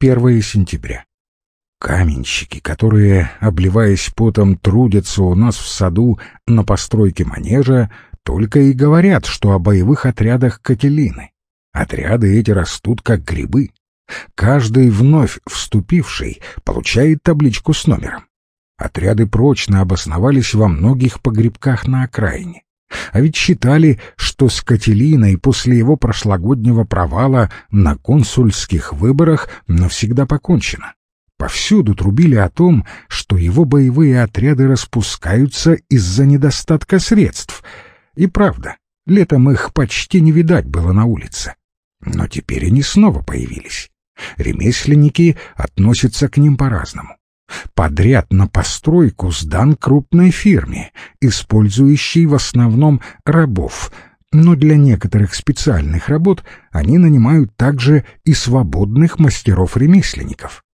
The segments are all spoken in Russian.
1 сентября. Каменщики, которые, обливаясь потом, трудятся у нас в саду на постройке манежа, только и говорят, что о боевых отрядах Кателины. Отряды эти растут как грибы. Каждый вновь вступивший получает табличку с номером. Отряды прочно обосновались во многих погребках на окраине. А ведь считали, что с Кателиной после его прошлогоднего провала на консульских выборах навсегда покончено. Повсюду трубили о том, что его боевые отряды распускаются из-за недостатка средств. И правда, летом их почти не видать было на улице. Но теперь они снова появились. Ремесленники относятся к ним по-разному. Подряд на постройку сдан крупной фирме, использующей в основном рабов, но для некоторых специальных работ они нанимают также и свободных мастеров-ремесленников.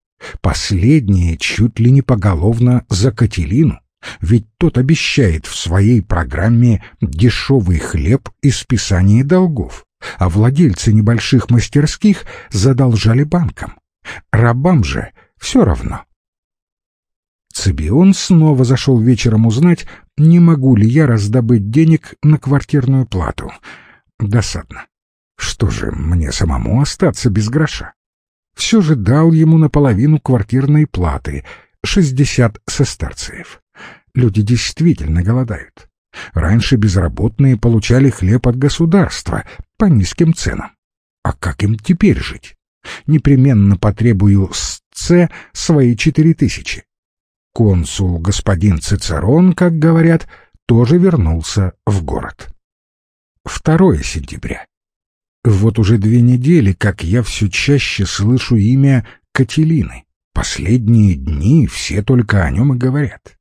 Последние чуть ли не поголовно за Кателину, ведь тот обещает в своей программе дешевый хлеб и списание долгов, а владельцы небольших мастерских задолжали банкам. Рабам же все равно. Цибион снова зашел вечером узнать, не могу ли я раздобыть денег на квартирную плату. Досадно. Что же, мне самому остаться без гроша? Все же дал ему наполовину квартирной платы — шестьдесят сестерциев. Люди действительно голодают. Раньше безработные получали хлеб от государства по низким ценам. А как им теперь жить? Непременно потребую с С свои четыре тысячи. Консул господин Цицерон, как говорят, тоже вернулся в город. 2 сентября. Вот уже две недели, как я все чаще слышу имя Кателины. Последние дни все только о нем и говорят.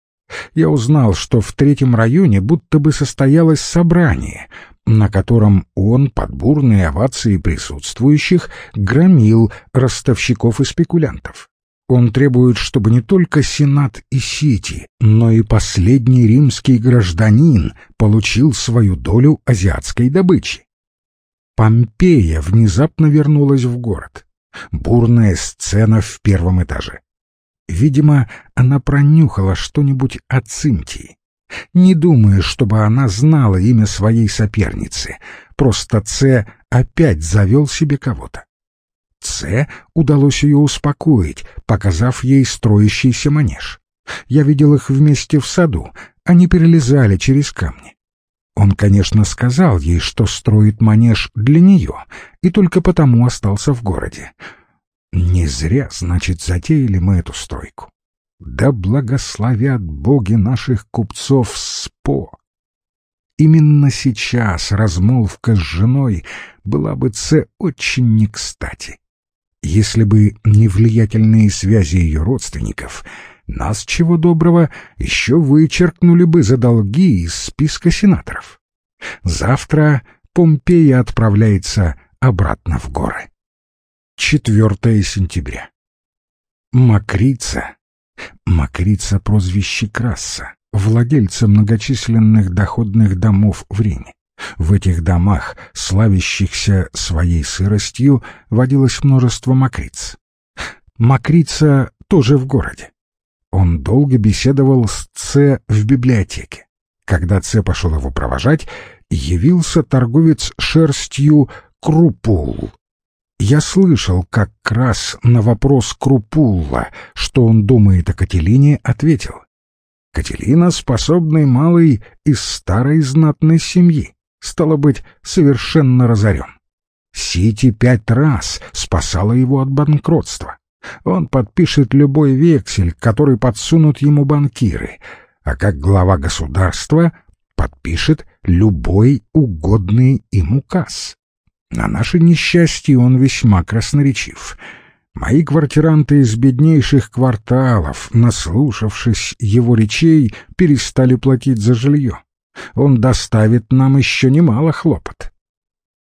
Я узнал, что в третьем районе будто бы состоялось собрание, на котором он под бурные овации присутствующих громил ростовщиков и спекулянтов. Он требует, чтобы не только Сенат и Сити, но и последний римский гражданин получил свою долю азиатской добычи. Помпея внезапно вернулась в город. Бурная сцена в первом этаже. Видимо, она пронюхала что-нибудь о Цинтии. Не думаю, чтобы она знала имя своей соперницы. Просто Ц опять завел себе кого-то. Ц удалось ее успокоить, показав ей строящийся манеж. Я видел их вместе в саду, они перелезали через камни. Он, конечно, сказал ей, что строит манеж для нее, и только потому остался в городе. Не зря, значит, затеяли мы эту стройку. Да благословят боги наших купцов СПО! Именно сейчас размолвка с женой была бы Ц очень не кстати. Если бы не влиятельные связи ее родственников, нас, чего доброго, еще вычеркнули бы за долги из списка сенаторов. Завтра Помпея отправляется обратно в горы. 4 сентября. Макрица. Макрица прозвище Краса, владельца многочисленных доходных домов в Риме. В этих домах, славящихся своей сыростью, водилось множество макриц. Макрица тоже в городе. Он долго беседовал с Ц в библиотеке. Когда Ц пошел его провожать, явился торговец шерстью Крупул. Я слышал, как Крас на вопрос Крупулла, что он думает о Кателине, ответил. Кателина — способный малый из старой знатной семьи стало быть, совершенно разорен. Сити пять раз спасала его от банкротства. Он подпишет любой вексель, который подсунут ему банкиры, а как глава государства подпишет любой угодный им указ. На наше несчастье он весьма красноречив. Мои квартиранты из беднейших кварталов, наслушавшись его речей, перестали платить за жилье он доставит нам еще немало хлопот.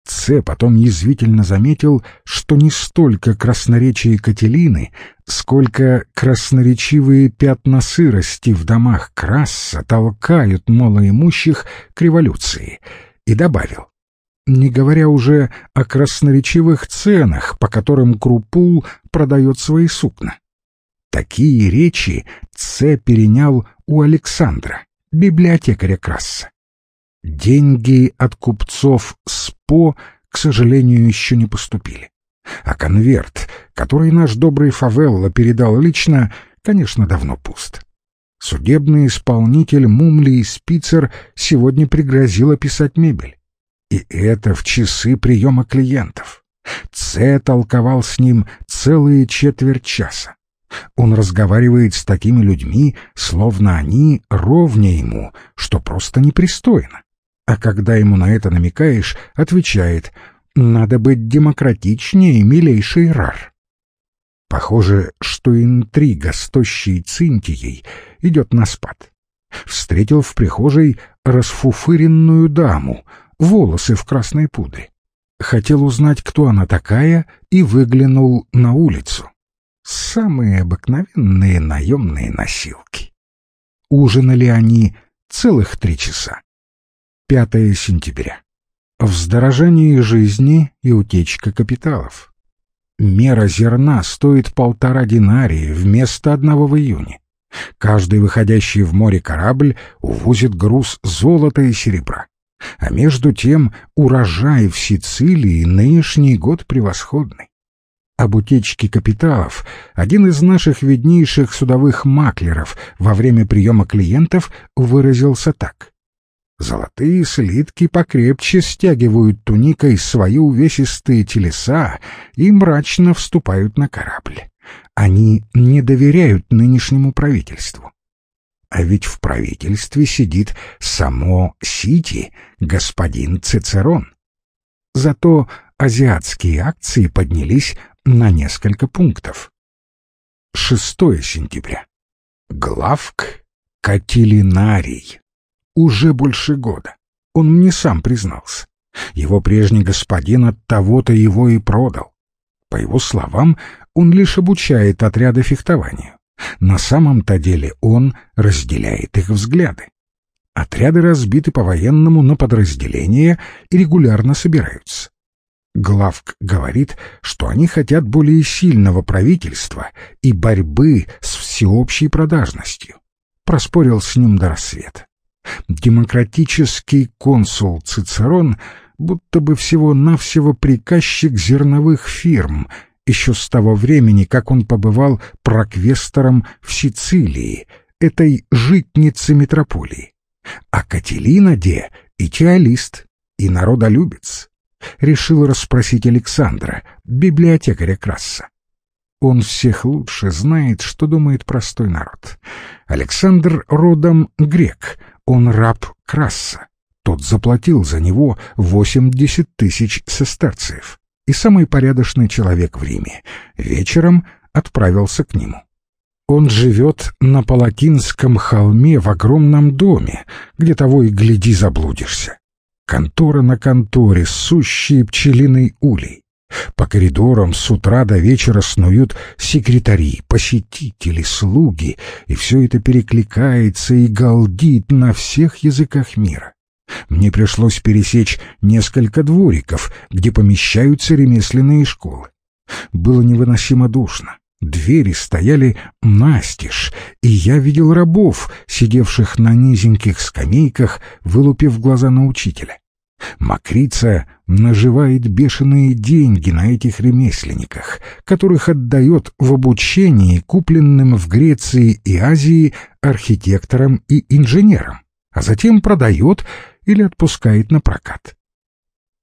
Ц потом язвительно заметил, что не столько красноречие Кателины, сколько красноречивые пятна сырости в домах Краса толкают малоимущих к революции, и добавил. не говоря уже о красноречивых ценах, по которым Крупул продает свои сукна. Такие речи Ц перенял у Александра, библиотекаря Красса. Деньги от купцов СПО, к сожалению, еще не поступили. А конверт, который наш добрый Фавелла передал лично, конечно, давно пуст. Судебный исполнитель Мумли и Спицер сегодня пригрозил описать мебель. И это в часы приема клиентов. Ц толковал с ним целые четверть часа. Он разговаривает с такими людьми, словно они ровнее ему, что просто непристойно. А когда ему на это намекаешь, отвечает «надо быть демократичнее, милейший рар». Похоже, что интрига с тощей Цинтией идет на спад. Встретил в прихожей расфуфыренную даму, волосы в красной пудре. Хотел узнать, кто она такая, и выглянул на улицу. Самые обыкновенные наемные носилки. Ужинали они целых три часа. 5 сентября. Вздорожание жизни и утечка капиталов. Мера зерна стоит полтора динария вместо одного в июне. Каждый выходящий в море корабль увозит груз золота и серебра. А между тем урожай в Сицилии нынешний год превосходный. Об утечке капиталов один из наших виднейших судовых маклеров во время приема клиентов выразился так. Золотые слитки покрепче стягивают туникой свои увесистые телеса и мрачно вступают на корабль. Они не доверяют нынешнему правительству. А ведь в правительстве сидит само Сити, господин Цицерон. Зато азиатские акции поднялись на несколько пунктов. 6 сентября. Главк Катилинарий уже больше года. Он мне сам признался. Его прежний господин от того-то его и продал. По его словам, он лишь обучает отряды фехтованию. На самом-то деле он разделяет их взгляды. Отряды разбиты по-военному на подразделения и регулярно собираются. Главк говорит, что они хотят более сильного правительства и борьбы с всеобщей продажностью. Проспорил с ним до рассвета демократический консул Цицерон будто бы всего-навсего приказчик зерновых фирм, еще с того времени, как он побывал проквестором в Сицилии, этой житнице метрополии. А Кателина де идеалист и народолюбец. Решил расспросить Александра, библиотекаря Краса. Он всех лучше знает, что думает простой народ. Александр родом грек — он раб Красса. Тот заплатил за него восемьдесят тысяч сестерциев. И самый порядочный человек в Риме вечером отправился к нему. Он живет на Палатинском холме в огромном доме, где того и гляди заблудишься. Контора на конторе, сущие пчелиный улей. По коридорам с утра до вечера снуют секретари, посетители, слуги, и все это перекликается и галдит на всех языках мира. Мне пришлось пересечь несколько двориков, где помещаются ремесленные школы. Было невыносимо душно. Двери стояли настежь, и я видел рабов, сидевших на низеньких скамейках, вылупив глаза на учителя. Макрица наживает бешеные деньги на этих ремесленниках, которых отдает в обучении купленным в Греции и Азии архитекторам и инженерам, а затем продает или отпускает на прокат.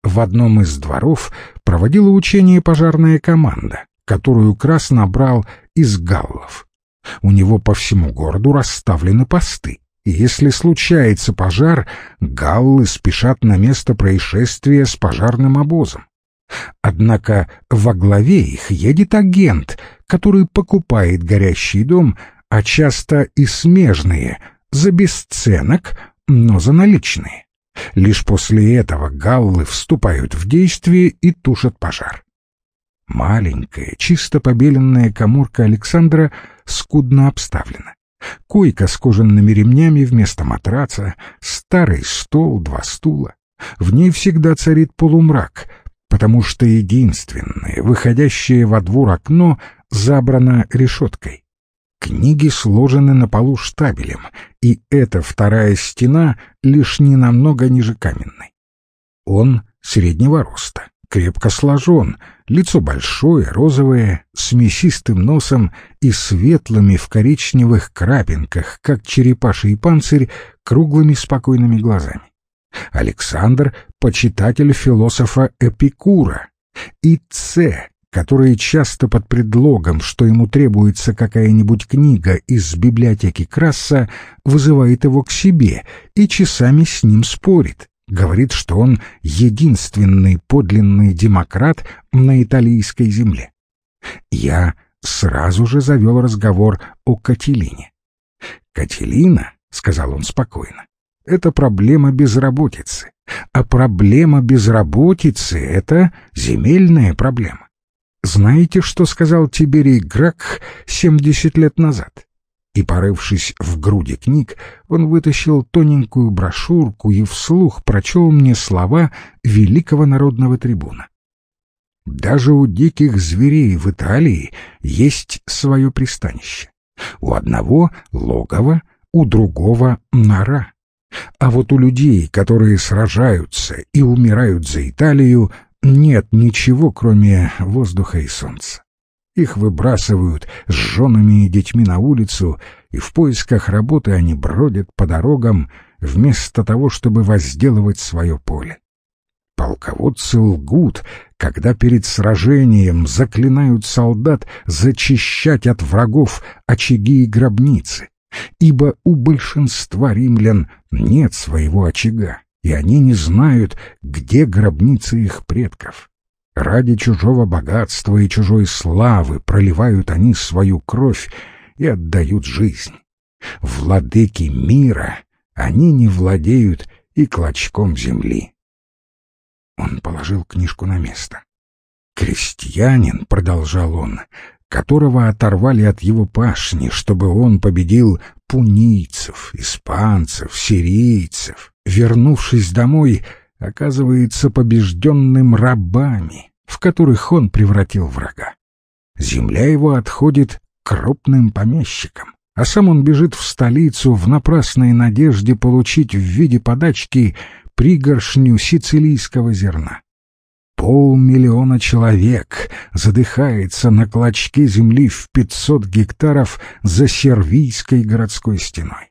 В одном из дворов проводила учение пожарная команда, которую Крас набрал из галлов. У него по всему городу расставлены посты и если случается пожар, галлы спешат на место происшествия с пожарным обозом. Однако во главе их едет агент, который покупает горящий дом, а часто и смежные, за бесценок, но за наличные. Лишь после этого галлы вступают в действие и тушат пожар. Маленькая, чисто побеленная коморка Александра скудно обставлена. Койка с кожаными ремнями вместо матраца, старый стол, два стула. В ней всегда царит полумрак, потому что единственное, выходящее во двор окно, забрано решеткой. Книги сложены на полу штабелем, и эта вторая стена лишь не намного ниже каменной. Он среднего роста, крепко сложен, лицо большое, розовое, с мясистым носом и светлыми в коричневых крапинках, как черепаший панцирь, круглыми спокойными глазами. Александр — почитатель философа Эпикура, и Ц, который часто под предлогом, что ему требуется какая-нибудь книга из библиотеки Краса, вызывает его к себе и часами с ним спорит, говорит, что он единственный подлинный демократ на италийской земле. Я сразу же завел разговор о Кателине. «Кателина», — сказал он спокойно, — «это проблема безработицы, а проблема безработицы — это земельная проблема. Знаете, что сказал Тиберий Грак семьдесят лет назад? И, порывшись в груди книг, он вытащил тоненькую брошюрку и вслух прочел мне слова великого народного трибуна. Даже у диких зверей в Италии есть свое пристанище. У одного — логово, у другого — нора. А вот у людей, которые сражаются и умирают за Италию, нет ничего, кроме воздуха и солнца. Их выбрасывают с женами и детьми на улицу, и в поисках работы они бродят по дорогам, вместо того, чтобы возделывать свое поле. Полководцы лгут, когда перед сражением заклинают солдат зачищать от врагов очаги и гробницы, ибо у большинства римлян нет своего очага и они не знают, где гробницы их предков. Ради чужого богатства и чужой славы проливают они свою кровь и отдают жизнь. Владыки мира они не владеют и клочком земли. Он положил книжку на место. «Крестьянин», — продолжал он, которого оторвали от его пашни, чтобы он победил пунийцев, испанцев, сирийцев, вернувшись домой, оказывается побежденным рабами, в которых он превратил врага. Земля его отходит крупным помещикам, а сам он бежит в столицу в напрасной надежде получить в виде подачки пригоршню сицилийского зерна. Полмиллиона человек задыхается на клочке земли в пятьсот гектаров за Сервийской городской стеной.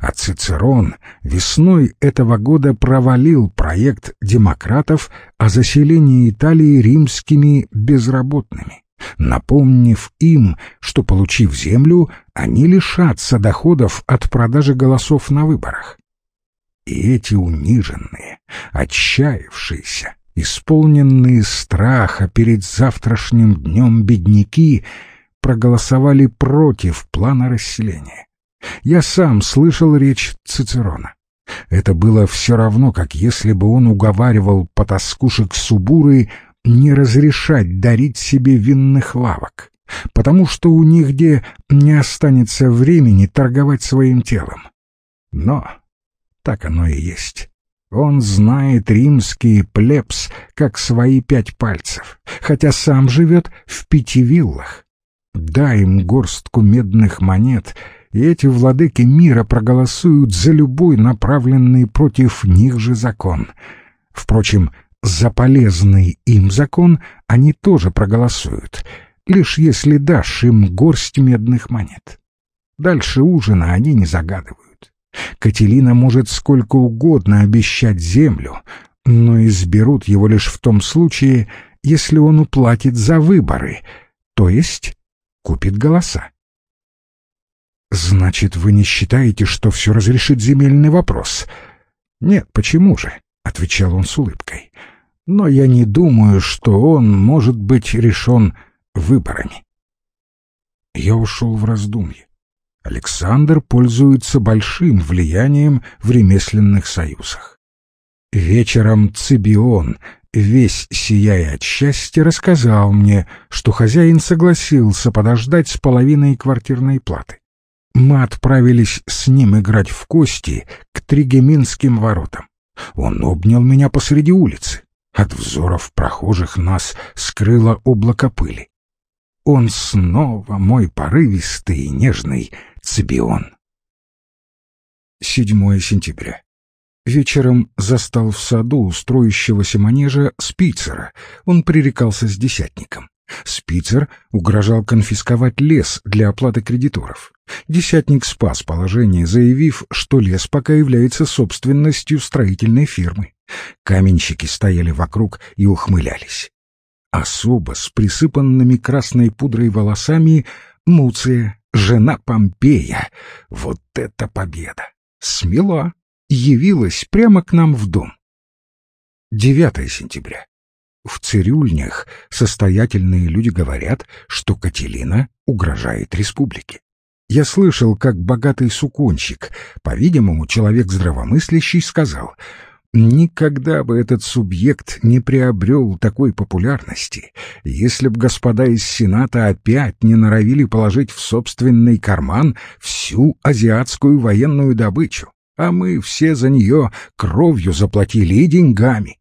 А Цицерон весной этого года провалил проект демократов о заселении Италии римскими безработными, напомнив им, что, получив землю, они лишатся доходов от продажи голосов на выборах. И эти униженные, отчаявшиеся, исполненные страха перед завтрашним днем бедняки проголосовали против плана расселения. Я сам слышал речь Цицерона. Это было все равно, как если бы он уговаривал потаскушек Субуры не разрешать дарить себе винных лавок, потому что у них где не останется времени торговать своим телом. Но так оно и есть. Он знает римский плебс, как свои пять пальцев, хотя сам живет в пяти виллах. Дай им горстку медных монет, и эти владыки мира проголосуют за любой направленный против них же закон. Впрочем, за полезный им закон они тоже проголосуют, лишь если дашь им горсть медных монет. Дальше ужина они не загадывают. Кателина может сколько угодно обещать землю, но изберут его лишь в том случае, если он уплатит за выборы, то есть купит голоса. «Значит, вы не считаете, что все разрешит земельный вопрос?» «Нет, почему же?» — отвечал он с улыбкой. «Но я не думаю, что он может быть решен выборами». Я ушел в раздумье. Александр пользуется большим влиянием в ремесленных союзах. Вечером Цибион, весь сияя от счастья, рассказал мне, что хозяин согласился подождать с половиной квартирной платы. Мы отправились с ним играть в кости к Тригеминским воротам. Он обнял меня посреди улицы. От взоров прохожих нас скрыло облако пыли. Он снова мой порывистый и нежный Цибион. 7 сентября. Вечером застал в саду устроящегося манежа Спицера. Он пререкался с десятником. Спицер угрожал конфисковать лес для оплаты кредиторов. Десятник спас положение, заявив, что лес пока является собственностью строительной фирмы. Каменщики стояли вокруг и ухмылялись. Особо с присыпанными красной пудрой волосами Муция, жена Помпея. Вот это победа! Смела! Явилась прямо к нам в дом. 9 сентября. В цирюльнях состоятельные люди говорят, что Кателина угрожает республике. Я слышал, как богатый сукончик, по-видимому, человек здравомыслящий, сказал, «Никогда бы этот субъект не приобрел такой популярности, если б господа из Сената опять не норовили положить в собственный карман всю азиатскую военную добычу, а мы все за нее кровью заплатили и деньгами».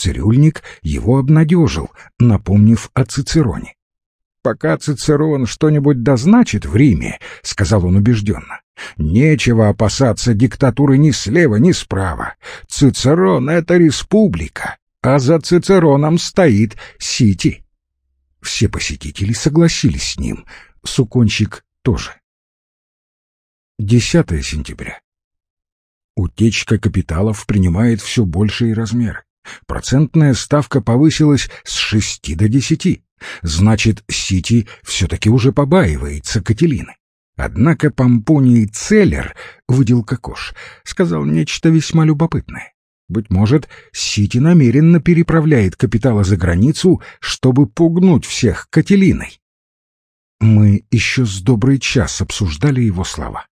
Цирюльник его обнадежил, напомнив о Цицероне. «Пока Цицерон что-нибудь дозначит в Риме», — сказал он убежденно, — «нечего опасаться диктатуры ни слева, ни справа. Цицерон — это республика, а за Цицероном стоит Сити». Все посетители согласились с ним, Сукончик тоже. 10 сентября. Утечка капиталов принимает все большие размеры. Процентная ставка повысилась с шести до десяти. Значит, Сити все-таки уже побаивается Кателины. Однако Помпоний Целлер, выделка Кош, сказал нечто весьма любопытное. Быть может, Сити намеренно переправляет капиталы за границу, чтобы пугнуть всех Кателиной. Мы еще с добрый час обсуждали его слова.